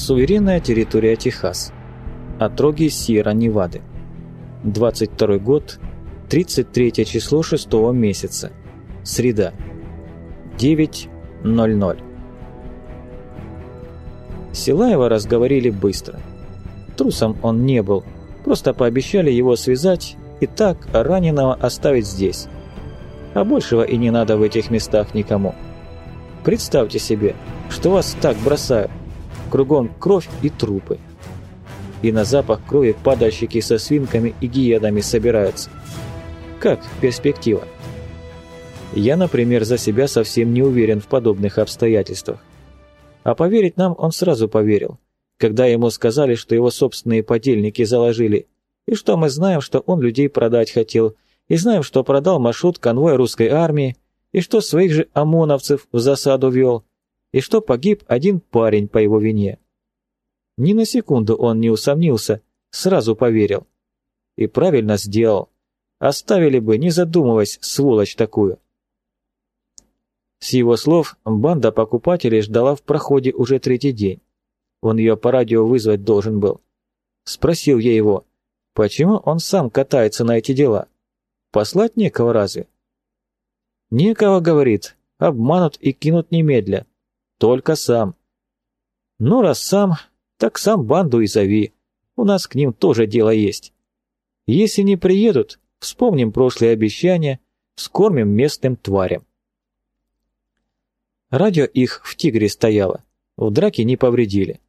Суверенная территория Техас. Отроги Сьерра-Невады. 22 год, 33 число 6 месяца. Среда. 9.00. Силаева разговорили быстро. Трусом он не был, просто пообещали его связать и так раненого оставить здесь. А большего и не надо в этих местах никому. Представьте себе, что вас так бросают. Кругом кровь и трупы. И на запах крови падальщики со свинками и гиенами собираются. Как перспектива? Я, например, за себя совсем не уверен в подобных обстоятельствах. А поверить нам он сразу поверил, когда ему сказали, что его собственные подельники заложили, и что мы знаем, что он людей продать хотел, и знаем, что продал маршрут конвоя русской армии, и что своих же ОМОНовцев в засаду вел, и что погиб один парень по его вине. Ни на секунду он не усомнился, сразу поверил. И правильно сделал. Оставили бы, не задумываясь, сволочь такую. С его слов, банда покупателей ждала в проходе уже третий день. Он ее по радио вызвать должен был. Спросил я его, почему он сам катается на эти дела? Послать некого разве? Некого, говорит, обманут и кинут немедля. Только сам. Ну, раз сам, так сам банду и зови. У нас к ним тоже дело есть. Если не приедут, вспомним прошлые обещания, вскормим местным тварям. Радио их в «Тигре» стояло. В драке не повредили.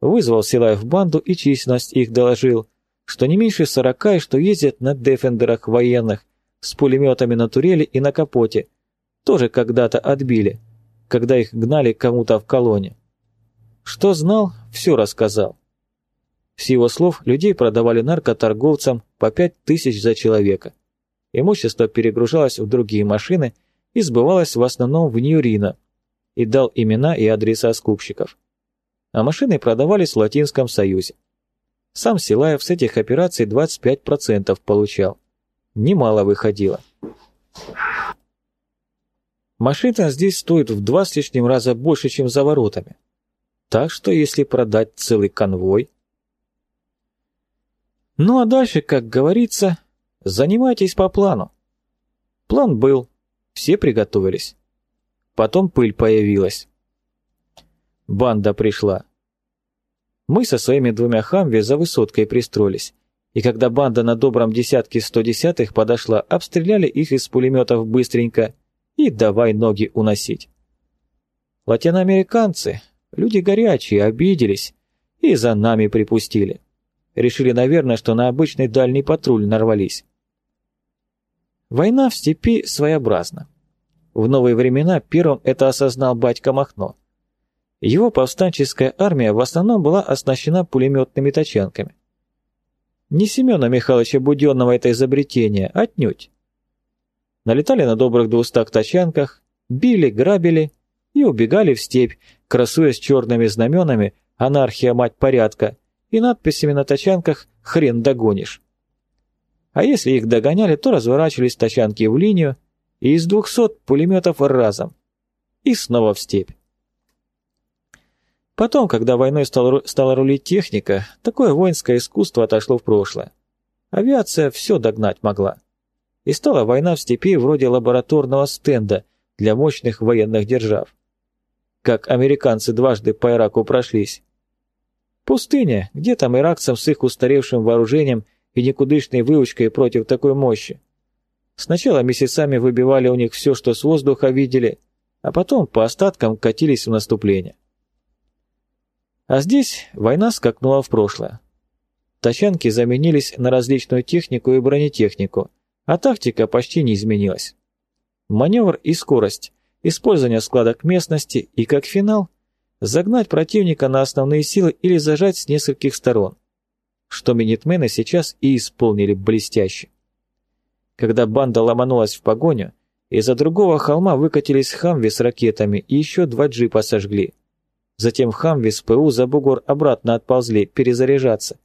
Вызвал Силаев банду и численность их доложил, что не меньше сорока и что ездят на дефендерах военных с пулеметами на турели и на капоте. Тоже когда-то отбили, когда их гнали кому-то в колонне. Что знал, все рассказал. С его слов людей продавали наркоторговцам по пять тысяч за человека. Имущество перегружалось в другие машины и сбывалось в основном в Нью-Рино, и дал имена и адреса скупщиков. А машины продавались в Латинском Союзе. Сам Силаев с этих операций 25% получал. Немало выходило. Машина здесь стоит в два с лишним раза больше, чем за воротами. Так что если продать целый конвой... Ну а дальше, как говорится, занимайтесь по плану. План был, все приготовились. Потом пыль появилась. Банда пришла. Мы со своими двумя хамви за высоткой пристроились, и когда банда на добром десятке 110-х подошла, обстреляли их из пулеметов быстренько и давай ноги уносить. Латиноамериканцы, люди горячие, обиделись и за нами припустили. Решили, наверное, что на обычный дальний патруль нарвались. Война в степи своеобразна. В новые времена первым это осознал батька Махно. Его повстанческая армия в основном была оснащена пулеметными тачанками. Не Семена Михайловича Буденного это изобретение, отнюдь. Налетали на добрых двухстах тачанках, били, грабили и убегали в степь, красуясь черными знаменами «Анархия, мать порядка» и надписями на тачанках «Хрен догонишь». А если их догоняли, то разворачивались тачанки в линию и из двухсот пулеметов разом. И снова в степь. Потом, когда войной стал, стала рулить техника, такое воинское искусство отошло в прошлое. Авиация все догнать могла. И стала война в степи вроде лабораторного стенда для мощных военных держав. Как американцы дважды по Ираку прошлись. Пустыня, где там иракцам с их устаревшим вооружением и никудышной выучкой против такой мощи? Сначала месяцами выбивали у них все, что с воздуха видели, а потом по остаткам катились в наступление. А здесь война скакнула в прошлое. Тачанки заменились на различную технику и бронетехнику, а тактика почти не изменилась. Маневр и скорость, использование складок местности и, как финал, загнать противника на основные силы или зажать с нескольких сторон, что минитмены сейчас и исполнили блестяще. Когда банда ломанулась в погоню, из-за другого холма выкатились хамви с ракетами и еще два джипа сожгли. Затем хамви с ПУ за бугор обратно отползли перезаряжаться,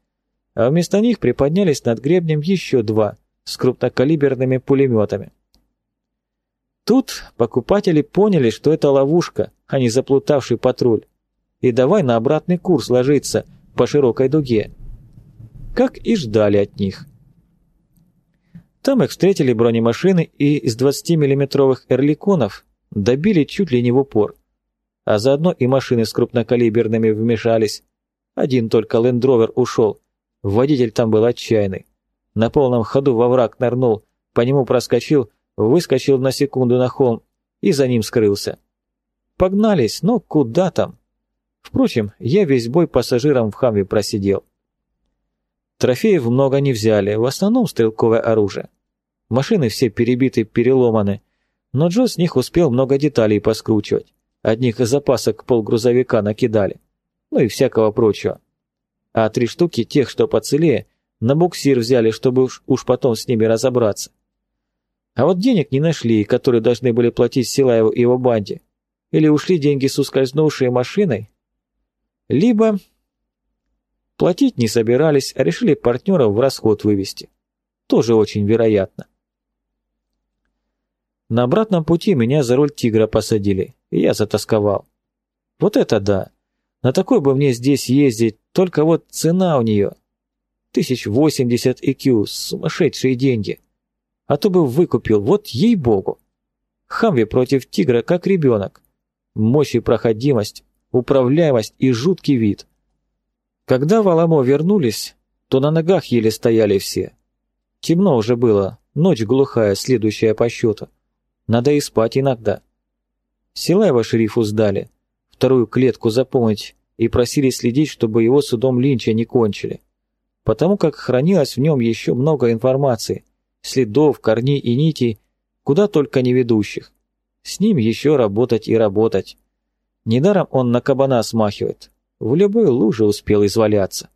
а вместо них приподнялись над гребнем еще два с крупнокалиберными пулеметами. Тут покупатели поняли, что это ловушка, а не заплутавший патруль. и давай на обратный курс ложиться по широкой дуге. Как и ждали от них. Там их встретили бронемашины и из 20-миллиметровых эрликонов добили чуть ли не в упор. А заодно и машины с крупнокалиберными вмешались. Один только лендровер ушел. Водитель там был отчаянный. На полном ходу во враг нырнул, по нему проскочил, выскочил на секунду на холм и за ним скрылся. Погнались, но куда там? Впрочем, я весь бой пассажиром в хамве просидел. Трофеев много не взяли, в основном стрелковое оружие. Машины все перебиты, переломаны, но Джо с них успел много деталей поскручивать. Одних из запасок полгрузовика накидали. Ну и всякого прочего. А три штуки тех, что поцелее, на буксир взяли, чтобы уж, уж потом с ними разобраться. А вот денег не нашли, которые должны были платить Силаеву и его банде. Или ушли деньги с ускользнувшей машиной, либо платить не собирались, а решили партнеров в расход вывести. Тоже очень вероятно. На обратном пути меня за руль тигра посадили, и я затасковал. Вот это да! На такой бы мне здесь ездить, только вот цена у нее. Тысяч восемьдесят IQ, сумасшедшие деньги. А то бы выкупил, вот ей-богу. Хамви против тигра, как ребенок. Мощь и проходимость, управляемость и жуткий вид. Когда в вернулись, то на ногах еле стояли все. Темно уже было, ночь глухая, следующая по счету. Надо и спать иногда. Силаева шерифу сдали, вторую клетку заполнить и просили следить, чтобы его судом Линча не кончили. Потому как хранилось в нем еще много информации, следов, корней и нитей, куда только не ведущих. С ним еще работать и работать. Недаром он на кабана смахивает. В любой луже успел изваляться.